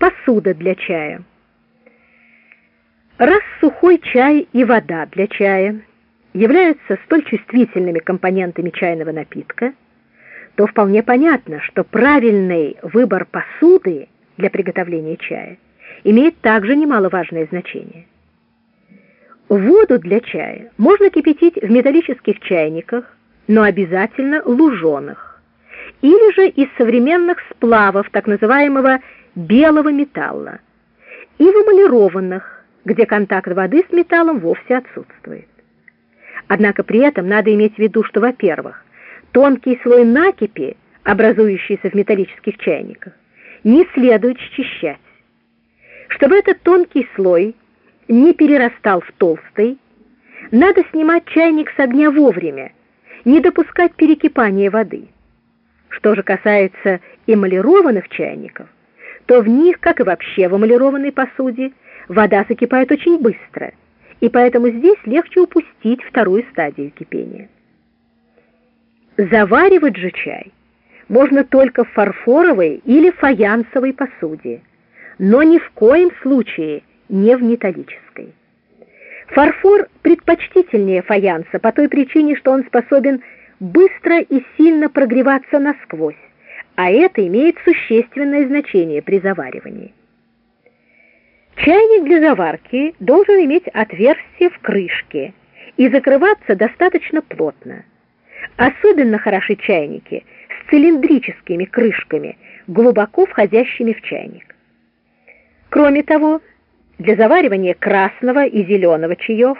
Посуда для чая. Раз сухой чай и вода для чая являются столь чувствительными компонентами чайного напитка, то вполне понятно, что правильный выбор посуды для приготовления чая имеет также немаловажное значение. Воду для чая можно кипятить в металлических чайниках, но обязательно луженых, или же из современных сплавов так называемого белого металла, и в эмалированных, где контакт воды с металлом вовсе отсутствует. Однако при этом надо иметь в виду, что, во-первых, тонкий слой накипи, образующийся в металлических чайниках, не следует счищать. Чтобы этот тонкий слой не перерастал в толстый, надо снимать чайник с огня вовремя, не допускать перекипания воды. Что же касается эмалированных чайников, то в них, как и вообще в эмалированной посуде, вода закипает очень быстро, и поэтому здесь легче упустить вторую стадию кипения. Заваривать же чай можно только в фарфоровой или фаянсовой посуде, но ни в коем случае не в металлической. Фарфор предпочтительнее фаянса по той причине, что он способен быстро и сильно прогреваться насквозь, а это имеет существенное значение при заваривании. Чайник для заварки должен иметь отверстие в крышке и закрываться достаточно плотно. Особенно хороши чайники с цилиндрическими крышками, глубоко входящими в чайник. Кроме того, для заваривания красного и зеленого чаев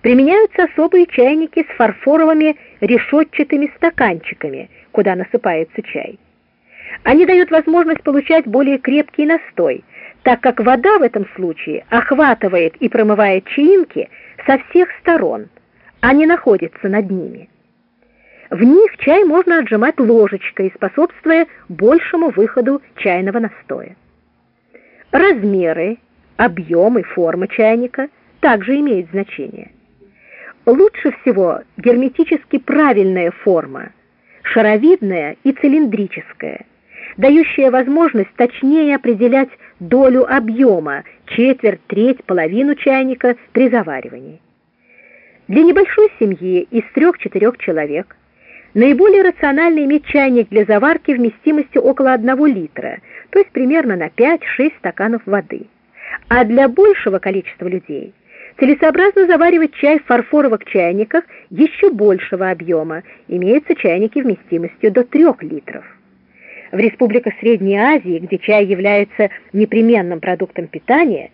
применяются особые чайники с фарфоровыми решетчатыми стаканчиками, куда насыпается чай. Они дают возможность получать более крепкий настой, так как вода в этом случае охватывает и промывает чаинки со всех сторон, а не находится над ними. В них чай можно отжимать ложечкой, способствуя большему выходу чайного настоя. Размеры, объем и форма чайника также имеют значение. Лучше всего герметически правильная форма, шаровидная и цилиндрическая, дающая возможность точнее определять долю объема, четверть, треть, половину чайника при заваривании. Для небольшой семьи из трех-четырех человек наиболее рационально иметь чайник для заварки вместимостью около 1 литра, то есть примерно на 5-6 стаканов воды. А для большего количества людей целесообразно заваривать чай в фарфоровых чайниках еще большего объема, имеются чайники вместимостью до 3 литров. В республиках Средней Азии, где чай является непременным продуктом питания,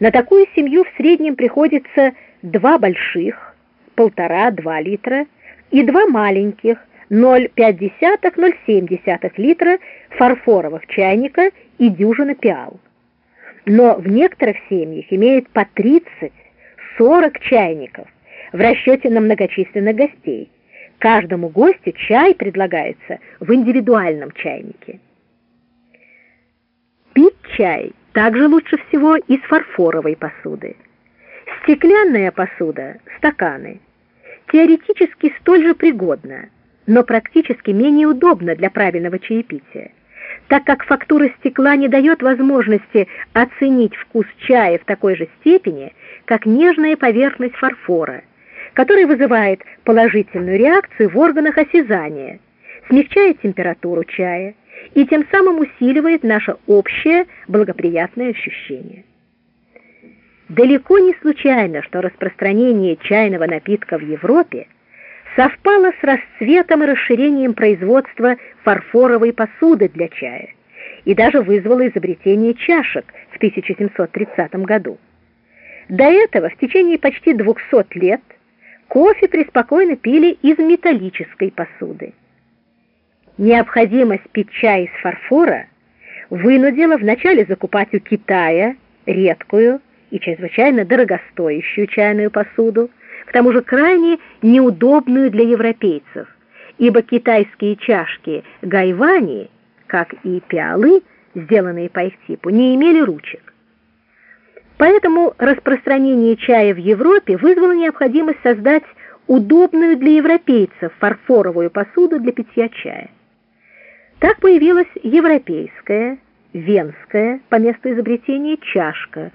на такую семью в среднем приходится два больших, полтора-два литра, и два маленьких, 0,5-0,7 литра фарфоровых чайника и дюжина пиал. Но в некоторых семьях имеют по 30-40 чайников в расчете на многочисленных гостей. Каждому гостю чай предлагается в индивидуальном чайнике. Пить чай также лучше всего из фарфоровой посуды. Стеклянная посуда, стаканы, теоретически столь же пригодна, но практически менее удобна для правильного чаепития, так как фактура стекла не дает возможности оценить вкус чая в такой же степени, как нежная поверхность фарфора, который вызывает положительную реакцию в органах осязания, смягчает температуру чая и тем самым усиливает наше общее благоприятное ощущение. Далеко не случайно, что распространение чайного напитка в Европе совпало с расцветом и расширением производства фарфоровой посуды для чая и даже вызвало изобретение чашек в 1730 году. До этого в течение почти 200 лет Кофе преспокойно пили из металлической посуды. Необходимость пить чай из фарфора вынудила вначале закупать у Китая редкую и чрезвычайно дорогостоящую чайную посуду, к тому же крайне неудобную для европейцев, ибо китайские чашки гайвани, как и пиалы, сделанные по их типу, не имели ручек. Поэтому распространение чая в Европе вызвало необходимость создать удобную для европейцев фарфоровую посуду для питья чая. Так появилась европейская венская, по месту изобретения чашка,